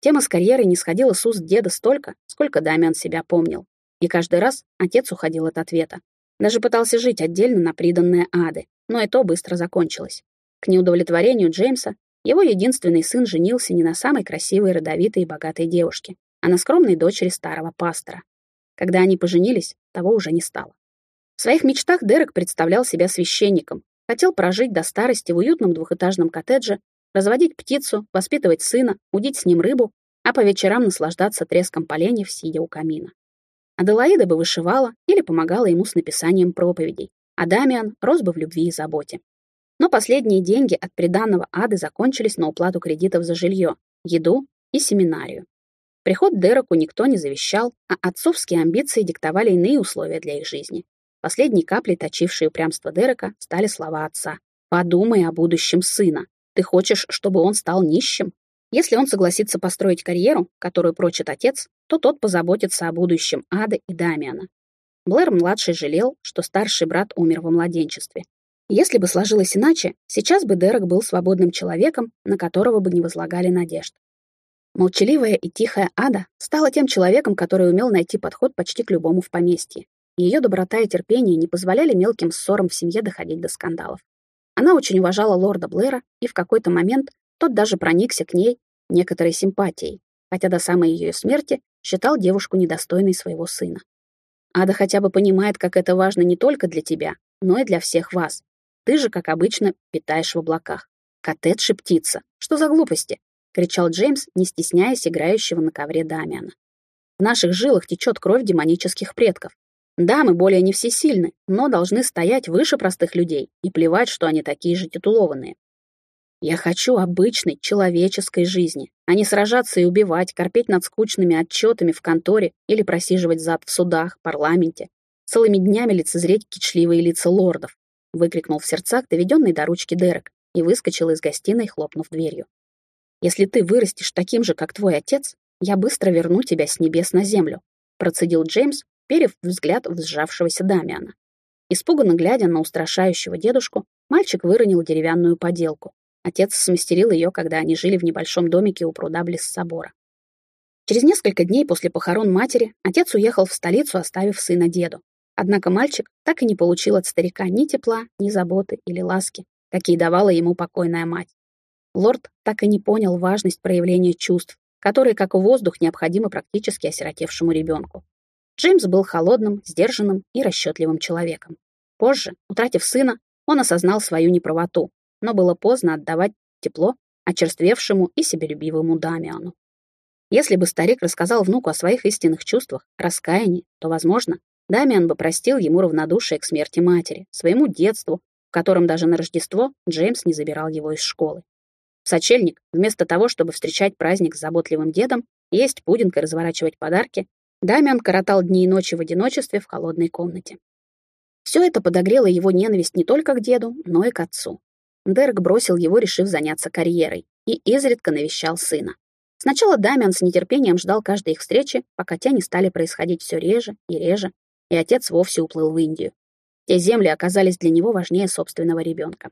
Тема с карьерой не сходила с уст деда столько, сколько Дамиан себя помнил. И каждый раз отец уходил от ответа. Даже пытался жить отдельно на приданное ады, но и то быстро закончилось. К неудовлетворению Джеймса его единственный сын женился не на самой красивой, родовитой и богатой девушке, а на скромной дочери старого пастора. Когда они поженились, того уже не стало. В своих мечтах Дерек представлял себя священником, хотел прожить до старости в уютном двухэтажном коттедже, разводить птицу, воспитывать сына, удить с ним рыбу, а по вечерам наслаждаться треском поленьев, сидя у камина. Аделаида бы вышивала или помогала ему с написанием проповедей, а Дамиан рос бы в любви и заботе. Но последние деньги от приданного ады закончились на уплату кредитов за жилье, еду и семинарию. Приход Дереку никто не завещал, а отцовские амбиции диктовали иные условия для их жизни. Последней каплей, точившей упрямство Дерека, стали слова отца. «Подумай о будущем сына. Ты хочешь, чтобы он стал нищим? Если он согласится построить карьеру, которую прочит отец, то тот позаботится о будущем Ады и Дамиана». Блэр-младший жалел, что старший брат умер во младенчестве. Если бы сложилось иначе, сейчас бы Дерек был свободным человеком, на которого бы не возлагали надежд. Молчаливая и тихая Ада стала тем человеком, который умел найти подход почти к любому в поместье. Ее доброта и терпение не позволяли мелким ссорам в семье доходить до скандалов. Она очень уважала лорда Блэра, и в какой-то момент тот даже проникся к ней некоторой симпатией, хотя до самой ее смерти считал девушку недостойной своего сына. Ада хотя бы понимает, как это важно не только для тебя, но и для всех вас. Ты же, как обычно, питаешь в облаках. Коттедж и птица. Что за глупости? — кричал Джеймс, не стесняясь играющего на ковре Дамиана. «В наших жилах течет кровь демонических предков. Да, мы более не всесильны, но должны стоять выше простых людей и плевать, что они такие же титулованные. Я хочу обычной человеческой жизни, а не сражаться и убивать, корпеть над скучными отчетами в конторе или просиживать зад в судах, парламенте, целыми днями лицезреть кичливые лица лордов», — выкрикнул в сердцах доведенный до ручки Дерек и выскочил из гостиной, хлопнув дверью. Если ты вырастешь таким же, как твой отец, я быстро верну тебя с небес на землю», процедил Джеймс, перев взгляд в сжавшегося Дамиана. Испуганно глядя на устрашающего дедушку, мальчик выронил деревянную поделку. Отец смастерил ее, когда они жили в небольшом домике у пруда близ собора. Через несколько дней после похорон матери отец уехал в столицу, оставив сына деду. Однако мальчик так и не получил от старика ни тепла, ни заботы или ласки, какие давала ему покойная мать. Лорд так и не понял важность проявления чувств, которые, как воздух, необходимы практически осиротевшему ребенку. Джеймс был холодным, сдержанным и расчетливым человеком. Позже, утратив сына, он осознал свою неправоту, но было поздно отдавать тепло очерствевшему и себелюбивому Дамиану. Если бы старик рассказал внуку о своих истинных чувствах, раскаянии, то, возможно, Дамиан бы простил ему равнодушие к смерти матери, своему детству, в котором даже на Рождество Джеймс не забирал его из школы. В сочельник, вместо того, чтобы встречать праздник с заботливым дедом, есть пудинг и разворачивать подарки, Дамиан коротал дни и ночи в одиночестве в холодной комнате. Все это подогрело его ненависть не только к деду, но и к отцу. Дерек бросил его, решив заняться карьерой, и изредка навещал сына. Сначала Дамиан с нетерпением ждал каждой их встречи, пока те не стали происходить все реже и реже, и отец вовсе уплыл в Индию. Те земли оказались для него важнее собственного ребенка.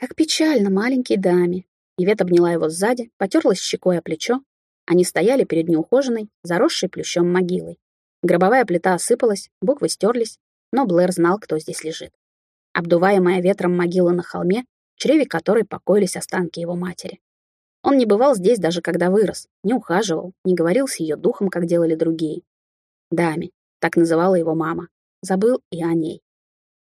Как печально маленькой даме. Ивет обняла его сзади, потерлась щекой о плечо. Они стояли перед неухоженной, заросшей плющом могилой. Гробовая плита осыпалась, буквы стерлись, но Блэр знал, кто здесь лежит. Обдуваемая ветром могила на холме, в чреве которой покоились останки его матери. Он не бывал здесь даже когда вырос, не ухаживал, не говорил с ее духом, как делали другие. Дами, так называла его мама. Забыл и о ней.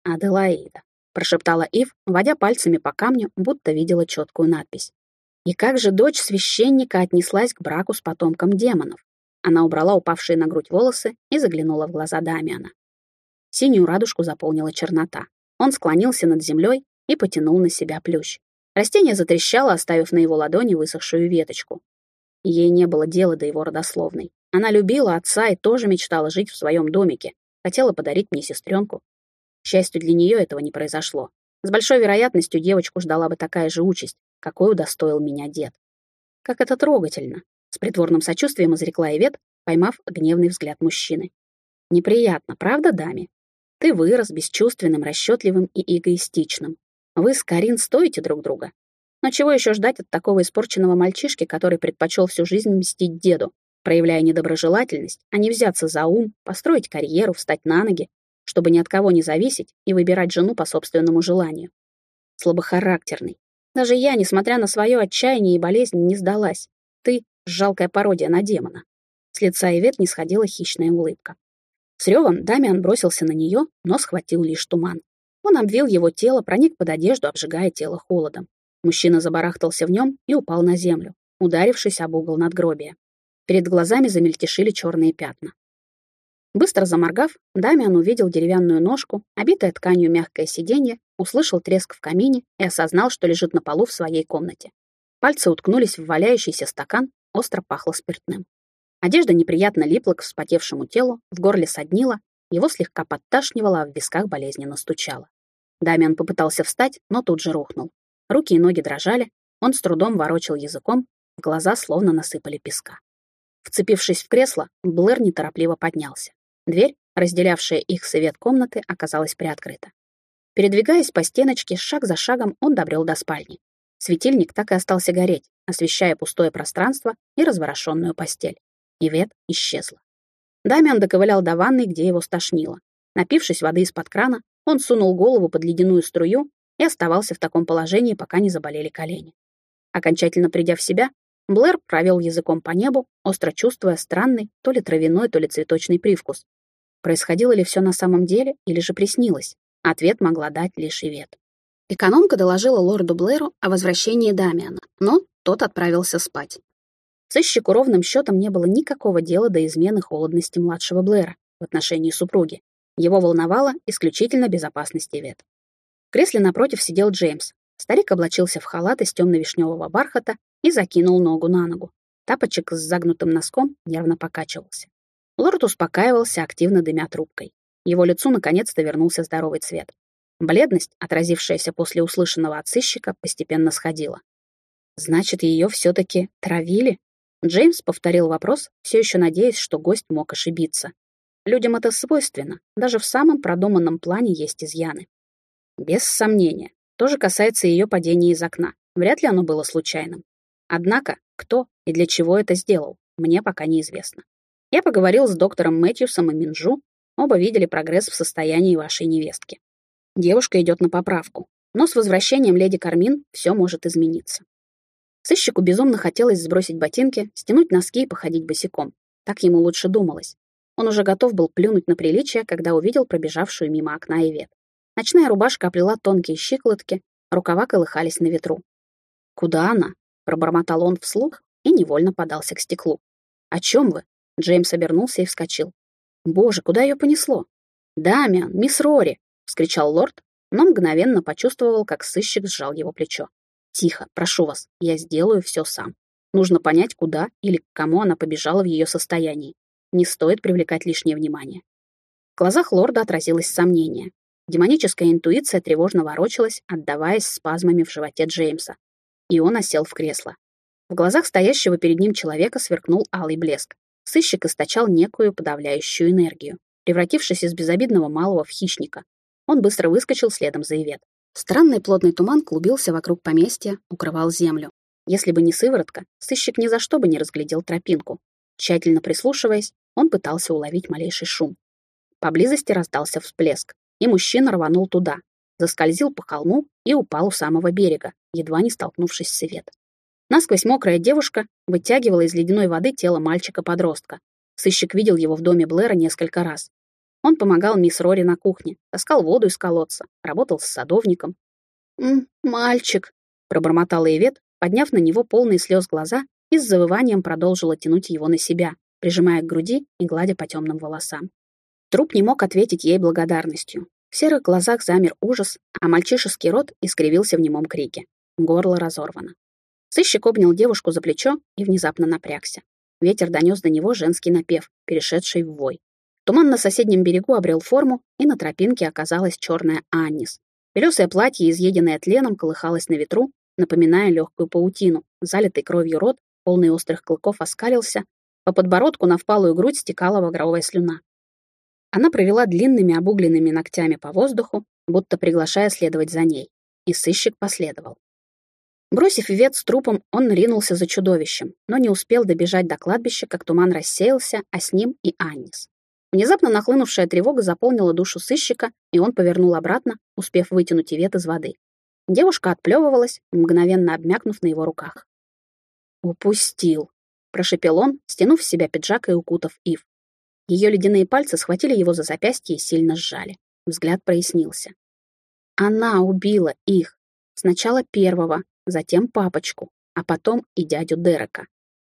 Аделаида, прошептала Ив, водя пальцами по камню, будто видела четкую надпись. И как же дочь священника отнеслась к браку с потомком демонов? Она убрала упавшие на грудь волосы и заглянула в глаза Дамиана. Синюю радужку заполнила чернота. Он склонился над землей и потянул на себя плющ. Растение затрещало, оставив на его ладони высохшую веточку. Ей не было дела до его родословной. Она любила отца и тоже мечтала жить в своем домике. Хотела подарить мне сестренку. К счастью, для нее этого не произошло. С большой вероятностью девочку ждала бы такая же участь, какой удостоил меня дед. Как это трогательно, с притворным сочувствием изрекла Ивет, поймав гневный взгляд мужчины. Неприятно, правда, даме? Ты вырос бесчувственным, расчетливым и эгоистичным. Вы с Карин стоите друг друга. Но чего еще ждать от такого испорченного мальчишки, который предпочел всю жизнь мстить деду, проявляя недоброжелательность, а не взяться за ум, построить карьеру, встать на ноги, чтобы ни от кого не зависеть и выбирать жену по собственному желанию. Слабохарактерный. Даже я, несмотря на свое отчаяние и болезнь, не сдалась. Ты жалкая пародия на демона. С лица Ивет не сходила хищная улыбка. С ревом Дамиан бросился на нее, но схватил лишь туман. Он обвил его тело, проник под одежду, обжигая тело холодом. Мужчина забарахтался в нем и упал на землю, ударившись об угол надгробия. Перед глазами замельтешили черные пятна. Быстро заморгав, Дамиан увидел деревянную ножку, обитое тканью мягкое сиденье, услышал треск в камине и осознал, что лежит на полу в своей комнате. Пальцы уткнулись в валяющийся стакан, остро пахло спиртным. Одежда неприятно липла к вспотевшему телу, в горле соднила, его слегка подташнивало, а в висках болезненно стучало. Дамиан попытался встать, но тут же рухнул. Руки и ноги дрожали, он с трудом ворочал языком, в глаза словно насыпали песка. Вцепившись в кресло, Блэр неторопливо поднялся. Дверь, разделявшая их свет комнаты, оказалась приоткрыта. Передвигаясь по стеночке, шаг за шагом он добрел до спальни. Светильник так и остался гореть, освещая пустое пространство и разворошенную постель. Ивет исчезла. Дамиан доковылял до ванной, где его стошнило. Напившись воды из-под крана, он сунул голову под ледяную струю и оставался в таком положении, пока не заболели колени. Окончательно придя в себя, Блэр провел языком по небу, остро чувствуя странный, то ли травяной, то ли цветочный привкус. Происходило ли все на самом деле или же приснилось? Ответ могла дать лишь Ивет. Экономка доложила лорду Блэру о возвращении Дамиана, но тот отправился спать. Сыщику ровным счетом не было никакого дела до измены холодности младшего Блэра в отношении супруги. Его волновала исключительно безопасность Ивет. В кресле напротив сидел Джеймс. Старик облачился в халат из темно-вишневого бархата и закинул ногу на ногу. Тапочек с загнутым носком нервно покачивался. Лорд успокаивался, активно дымя трубкой. Его лицу наконец-то вернулся здоровый цвет. Бледность, отразившаяся после услышанного от сыщика, постепенно сходила. Значит, ее все-таки травили? Джеймс повторил вопрос, все еще надеясь, что гость мог ошибиться. Людям это свойственно, даже в самом продуманном плане есть изъяны. Без сомнения. То же касается ее падения из окна. Вряд ли оно было случайным. Однако, кто и для чего это сделал, мне пока неизвестно. Я поговорил с доктором Мэтьюсом и Минжу, оба видели прогресс в состоянии вашей невестки. Девушка идет на поправку, но с возвращением леди Кармин все может измениться. Сыщику безумно хотелось сбросить ботинки, стянуть носки и походить босиком. Так ему лучше думалось. Он уже готов был плюнуть на приличие, когда увидел пробежавшую мимо окна Ивет. Ночная рубашка оплела тонкие щиколотки, рукава колыхались на ветру. «Куда она?» — пробормотал он вслух и невольно подался к стеклу. «О чем вы?» — Джеймс обернулся и вскочил. «Боже, куда ее понесло?» «Дамиан, мисс Рори!» — вскричал лорд, но мгновенно почувствовал, как сыщик сжал его плечо. «Тихо, прошу вас, я сделаю все сам. Нужно понять, куда или к кому она побежала в ее состоянии. Не стоит привлекать лишнее внимание». В глазах лорда отразилось сомнение. Демоническая интуиция тревожно ворочалась, отдаваясь спазмами в животе Джеймса. И он осел в кресло. В глазах стоящего перед ним человека сверкнул алый блеск. Сыщик источал некую подавляющую энергию, превратившись из безобидного малого в хищника. Он быстро выскочил следом за Ивет. Странный плотный туман клубился вокруг поместья, укрывал землю. Если бы не сыворотка, сыщик ни за что бы не разглядел тропинку. Тщательно прислушиваясь, он пытался уловить малейший шум. Поблизости раздался всплеск, и мужчина рванул туда, заскользил по холму и упал у самого берега, едва не столкнувшись с Ивет. Насквозь мокрая девушка вытягивала из ледяной воды тело мальчика-подростка. Сыщик видел его в доме Блэра несколько раз. Он помогал мисс Рори на кухне, таскал воду из колодца, работал с садовником. «М, «Мальчик», — пробормотала Ивет, подняв на него полные слез глаза и с завыванием продолжила тянуть его на себя, прижимая к груди и гладя по темным волосам. Труп не мог ответить ей благодарностью. В серых глазах замер ужас, а мальчишеский рот искривился в немом крике. Горло разорвано. Сыщик обнял девушку за плечо и внезапно напрягся. Ветер донес до него женский напев, перешедший в вой. Туман на соседнем берегу обрел форму, и на тропинке оказалась черная Аннис. Белесое платье, изъеденное тленом, колыхалось на ветру, напоминая легкую паутину. Залитый кровью рот, полный острых клыков, оскалился. По подбородку на впалую грудь стекала багровая слюна. Она провела длинными обугленными ногтями по воздуху, будто приглашая следовать за ней. И сыщик последовал. Бросив вет с трупом, он ринулся за чудовищем, но не успел добежать до кладбища, как туман рассеялся, а с ним и Аннис. Внезапно нахлынувшая тревога заполнила душу сыщика, и он повернул обратно, успев вытянуть Ивет из воды. Девушка отплевывалась, мгновенно обмякнув на его руках. «Упустил», — прошепел он, стянув с себя пиджак и укутав Ив. Ее ледяные пальцы схватили его за запястье и сильно сжали. Взгляд прояснился. Она убила их. Сначала первого, затем папочку, а потом и дядю Дерека.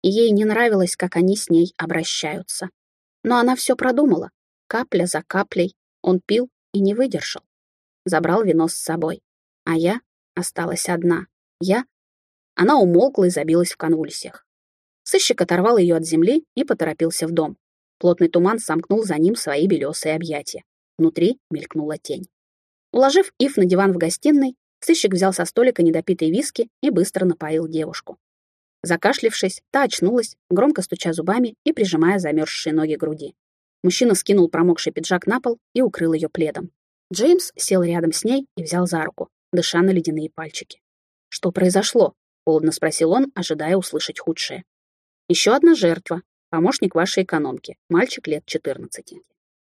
И ей не нравилось, как они с ней обращаются. Но она все продумала. Капля за каплей он пил и не выдержал. Забрал вино с собой. А я осталась одна. Я... Она умолкла и забилась в конвульсиях. Сыщик оторвал ее от земли и поторопился в дом. Плотный туман сомкнул за ним свои белесые объятия. Внутри мелькнула тень. Уложив Ив на диван в гостиной, Сыщик взял со столика недопитые виски и быстро напоил девушку. Закашлившись, та очнулась, громко стуча зубами и прижимая замерзшие ноги груди. Мужчина скинул промокший пиджак на пол и укрыл ее пледом. Джеймс сел рядом с ней и взял за руку, дыша на ледяные пальчики. «Что произошло?» — холодно спросил он, ожидая услышать худшее. «Еще одна жертва. Помощник вашей экономки. Мальчик лет 14.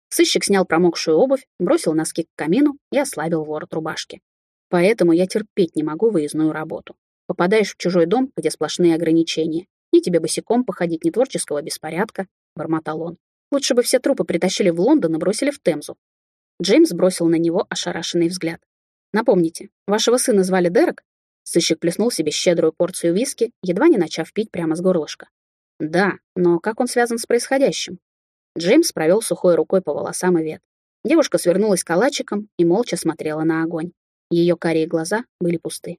Сыщик снял промокшую обувь, бросил носки к камину и ослабил ворот рубашки. Поэтому я терпеть не могу выездную работу. Попадаешь в чужой дом, где сплошные ограничения. Ни тебе босиком походить, ни творческого беспорядка, — бормотал он. Лучше бы все трупы притащили в Лондон и бросили в Темзу. Джеймс бросил на него ошарашенный взгляд. «Напомните, вашего сына звали Дерек?» Сыщик плеснул себе щедрую порцию виски, едва не начав пить прямо с горлышка. «Да, но как он связан с происходящим?» Джеймс провел сухой рукой по волосам и вет. Девушка свернулась калачиком и молча смотрела на огонь. Ее карие глаза были пусты.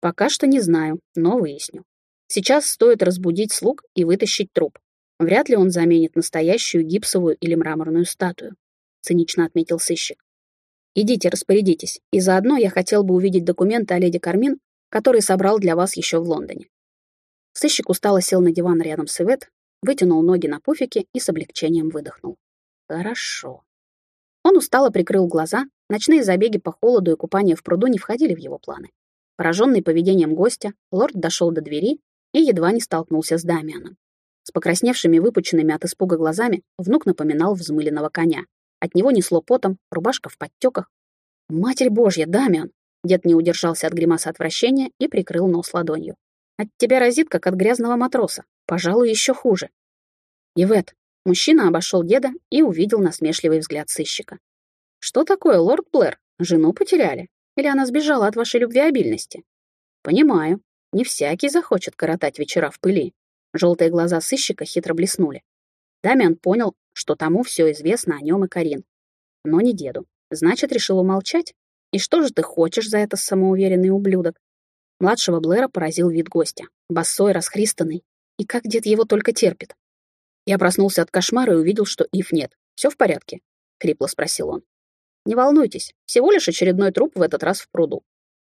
Пока что не знаю, но выясню. Сейчас стоит разбудить слуг и вытащить труп. Вряд ли он заменит настоящую гипсовую или мраморную статую, цинично отметил сыщик. Идите, распорядитесь, и заодно я хотел бы увидеть документы о леди Кармин, которые собрал для вас еще в Лондоне. Сыщик устало сел на диван рядом с Ивет, вытянул ноги на пуфике и с облегчением выдохнул. Хорошо. Он устало прикрыл глаза, ночные забеги по холоду и купание в пруду не входили в его планы. Пораженный поведением гостя, лорд дошел до двери и едва не столкнулся с Дамианом. С покрасневшими выпученными от испуга глазами внук напоминал взмыленного коня. От него несло потом, рубашка в подтеках. «Матерь Божья, Дамиан!» Дед не удержался от гримаса отвращения и прикрыл нос ладонью. «От тебя разит, как от грязного матроса. Пожалуй, еще хуже». «Ивет, Мужчина обошел деда и увидел насмешливый взгляд сыщика. «Что такое, лорд Блэр? Жену потеряли? Или она сбежала от вашей любвеобильности?» «Понимаю. Не всякий захочет коротать вечера в пыли». Желтые глаза сыщика хитро блеснули. Дамиан понял, что тому все известно о нем и Карин. Но не деду. Значит, решил умолчать? И что же ты хочешь за это самоуверенный ублюдок? Младшего Блэра поразил вид гостя. Босой, расхристанный. И как дед его только терпит. Я проснулся от кошмара и увидел, что Ив нет. Все в порядке?» — хрипло спросил он. «Не волнуйтесь, всего лишь очередной труп в этот раз в пруду».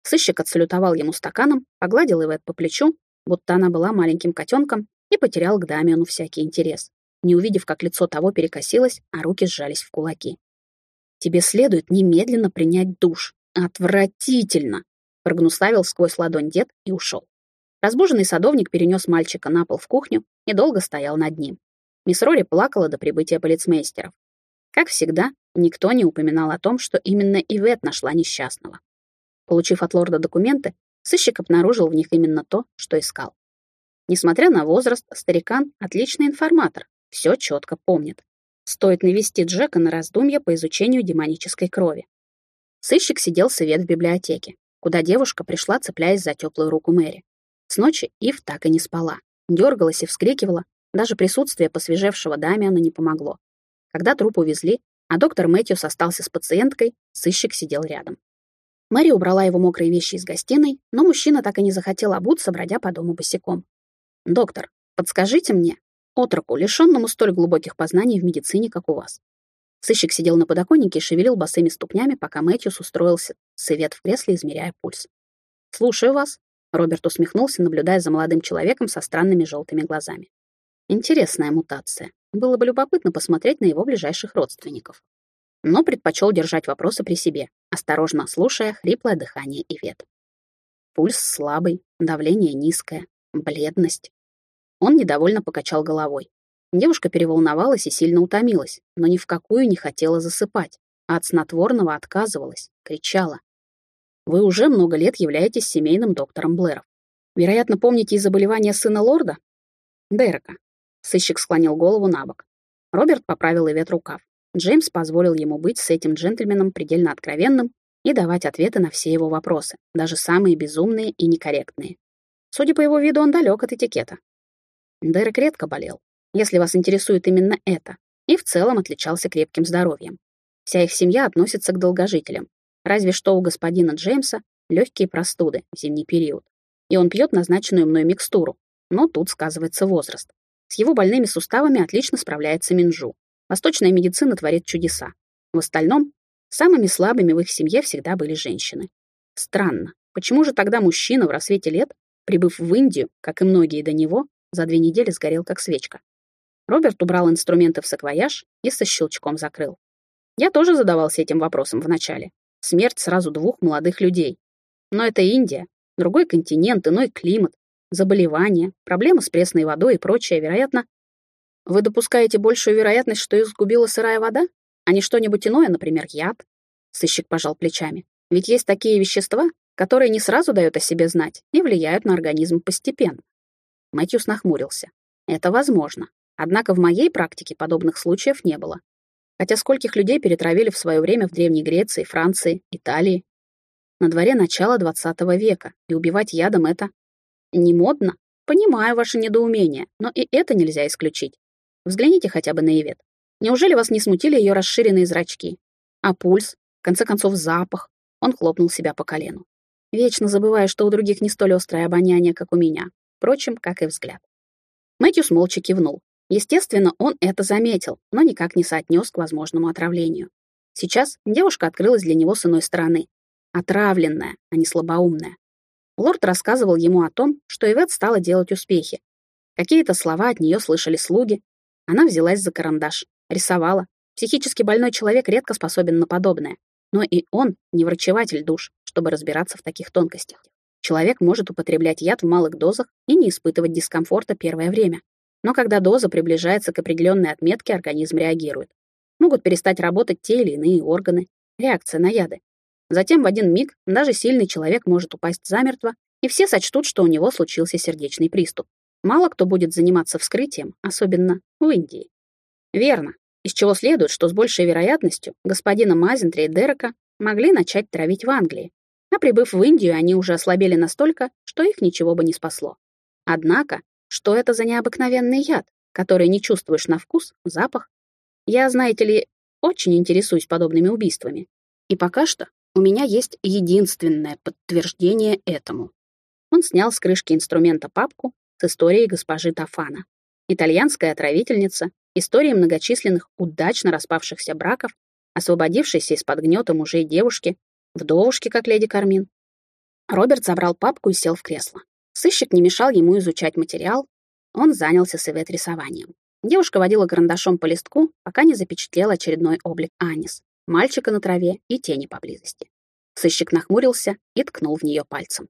Сыщик отсалютовал ему стаканом, погладил Ивет по плечу, будто она была маленьким котенком, и потерял к Дамиану всякий интерес, не увидев, как лицо того перекосилось, а руки сжались в кулаки. «Тебе следует немедленно принять душ. Отвратительно!» — прогнуславил сквозь ладонь дед и ушел. Разбуженный садовник перенес мальчика на пол в кухню и долго стоял над ним. Мисс Рори плакала до прибытия полицмейстеров. Как всегда, никто не упоминал о том, что именно Ивет нашла несчастного. Получив от лорда документы, сыщик обнаружил в них именно то, что искал. Несмотря на возраст, старикан — отличный информатор, все четко помнит. Стоит навести Джека на раздумья по изучению демонической крови. Сыщик сидел совет в библиотеке, куда девушка пришла, цепляясь за теплую руку Мэри. С ночи Ив так и не спала. Дергалась и вскрикивала. Даже присутствие посвежевшего Дамиана не помогло. Когда труп увезли, а доктор Мэтьюс остался с пациенткой, сыщик сидел рядом. Мэри убрала его мокрые вещи из гостиной, но мужчина так и не захотел обуться, бродя по дому босиком. «Доктор, подскажите мне, отроку, лишенному столь глубоких познаний в медицине, как у вас, Сыщик сидел на подоконнике и шевелил босыми ступнями, пока Мэтьюс устроился совет в кресле, измеряя пульс. «Слушаю вас», — Роберт усмехнулся, наблюдая за молодым человеком со странными желтыми глазами. «Интересная мутация. Было бы любопытно посмотреть на его ближайших родственников». Но предпочел держать вопросы при себе, осторожно слушая хриплое дыхание Ивет. Пульс слабый, давление низкое, бледность. Он недовольно покачал головой. Девушка переволновалась и сильно утомилась, но ни в какую не хотела засыпать, а от снотворного отказывалась, кричала. «Вы уже много лет являетесь семейным доктором Блэров. Вероятно, помните и заболевание сына лорда?» «Дерека». Сыщик склонил голову на бок. Роберт поправил Ивет рукав. Джеймс позволил ему быть с этим джентльменом предельно откровенным и давать ответы на все его вопросы, даже самые безумные и некорректные. Судя по его виду, он далек от этикета. Дерек редко болел, если вас интересует именно это, и в целом отличался крепким здоровьем. Вся их семья относится к долгожителям, разве что у господина Джеймса легкие простуды в зимний период. И он пьет назначенную мной микстуру, но тут сказывается возраст. С его больными суставами отлично справляется Минжу. Восточная медицина творит чудеса. В остальном, самыми слабыми в их семье всегда были женщины. Странно, почему же тогда мужчина в рассвете лет, прибыв в Индию, как и многие до него, за две недели сгорел как свечка? Роберт убрал инструменты в саквояж и со щелчком закрыл. Я тоже задавался этим вопросом вначале. Смерть сразу двух молодых людей. Но это Индия, другой континент, иной климат, заболевания, проблемы с пресной водой и прочее, вероятно. Вы допускаете большую вероятность, что их сгубила сырая вода, а не что-нибудь иное, например, яд? Сыщик пожал плечами. Ведь есть такие вещества, которые не сразу дают о себе знать и влияют на организм постепенно. Мэтьюс нахмурился. Это возможно, Однако в моей практике подобных случаев не было. Хотя скольких людей перетравили в свое время в Древней Греции, Франции, Италии. На дворе начала 20 века, и убивать ядом это не модно. Понимаю ваше недоумение, но и это нельзя исключить. Взгляните хотя бы на Ивет. Неужели вас не смутили ее расширенные зрачки? А пульс? В конце концов, запах? Он хлопнул себя по колену. Вечно забывая, что у других не столь острое обоняние, как у меня. Впрочем, как и взгляд. Мэтьюс молча кивнул. Естественно, он это заметил, но никак не соотнес к возможному отравлению. Сейчас девушка открылась для него с иной стороны. Отравленная, а не слабоумная. Лорд рассказывал ему о том, что Ивет стала делать успехи. Какие-то слова от нее слышали слуги. Она взялась за карандаш, рисовала. Психически больной человек редко способен на подобное. Но и он не врачеватель душ, чтобы разбираться в таких тонкостях. Человек может употреблять яд в малых дозах и не испытывать дискомфорта первое время. Но когда доза приближается к определенной отметке, организм реагирует. Могут перестать работать те или иные органы. Реакция на яды. Затем в один миг даже сильный человек может упасть замертво, и все сочтут, что у него случился сердечный приступ. Мало кто будет заниматься вскрытием, особенно в Индии. Верно. Из чего следует, что с большей вероятностью господина Мазентри и Дерека могли начать травить в Англии. А прибыв в Индию, они уже ослабели настолько, что их ничего бы не спасло. Однако что это за необыкновенный яд, который не чувствуешь на вкус, запах? Я, знаете ли, очень интересуюсь подобными убийствами. И пока что у меня есть единственное подтверждение этому. Он снял с крышки инструмента папку с историей госпожи Тафана. Итальянская отравительница, история многочисленных удачно распавшихся браков, освободившейся из-под гнета мужей девушки, вдовушки, как леди Кармин. Роберт забрал папку и сел в кресло. Сыщик не мешал ему изучать материал, он занялся совет рисованием. Девушка водила карандашом по листку, пока не запечатлела очередной облик Анис, мальчика на траве и тени поблизости. Сыщик нахмурился и ткнул в нее пальцем.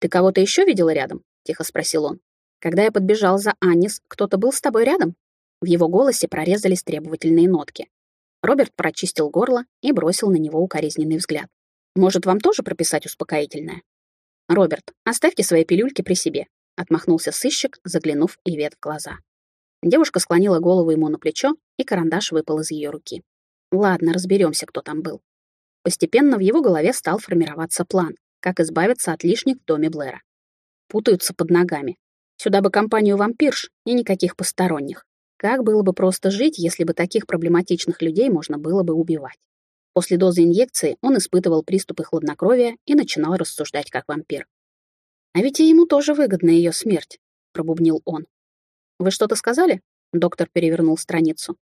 «Ты кого-то еще видела рядом?» — тихо спросил он. «Когда я подбежал за Анис, кто-то был с тобой рядом?» В его голосе прорезались требовательные нотки. Роберт прочистил горло и бросил на него укоризненный взгляд. «Может, вам тоже прописать успокоительное?» «Роберт, оставьте свои пилюльки при себе. отмахнулся сыщик, заглянув Ивет в глаза. Девушка склонила голову ему на плечо, и карандаш выпал из ее руки. Ладно, разберемся, кто там был. Постепенно в его голове стал формироваться план, как избавиться от лишних в доме Блэра. Путаются под ногами. Сюда бы компанию вампирш и никаких посторонних. Как было бы просто жить, если бы таких проблематичных людей можно было бы убивать? После дозы инъекции он испытывал приступы хладнокровия и начинал рассуждать как вампир. «А ведь и ему тоже выгодна ее смерть», — пробубнил он. «Вы что-то сказали?» — доктор перевернул страницу.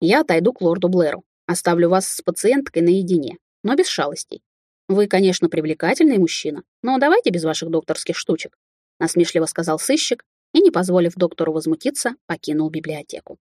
«Я отойду к лорду Блэру. Оставлю вас с пациенткой наедине, но без шалостей. Вы, конечно, привлекательный мужчина, но давайте без ваших докторских штучек», — насмешливо сказал сыщик и, не позволив доктору возмутиться, покинул библиотеку.